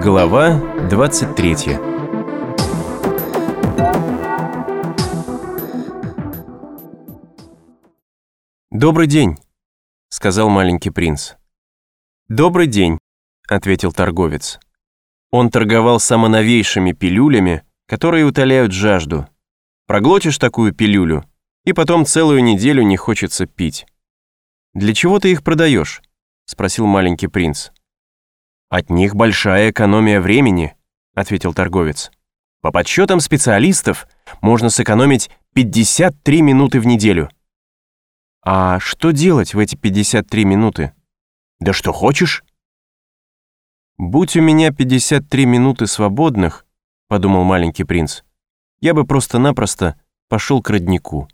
Глава 23 «Добрый день», — сказал маленький принц. «Добрый день», — ответил торговец. Он торговал самоновейшими пилюлями, которые утоляют жажду. Проглотишь такую пилюлю, и потом целую неделю не хочется пить. «Для чего ты их продаешь?» — спросил маленький принц. «От них большая экономия времени», — ответил торговец. «По подсчетам специалистов можно сэкономить 53 минуты в неделю». «А что делать в эти 53 минуты?» «Да что хочешь». «Будь у меня 53 минуты свободных», — подумал маленький принц, «я бы просто-напросто пошел к роднику».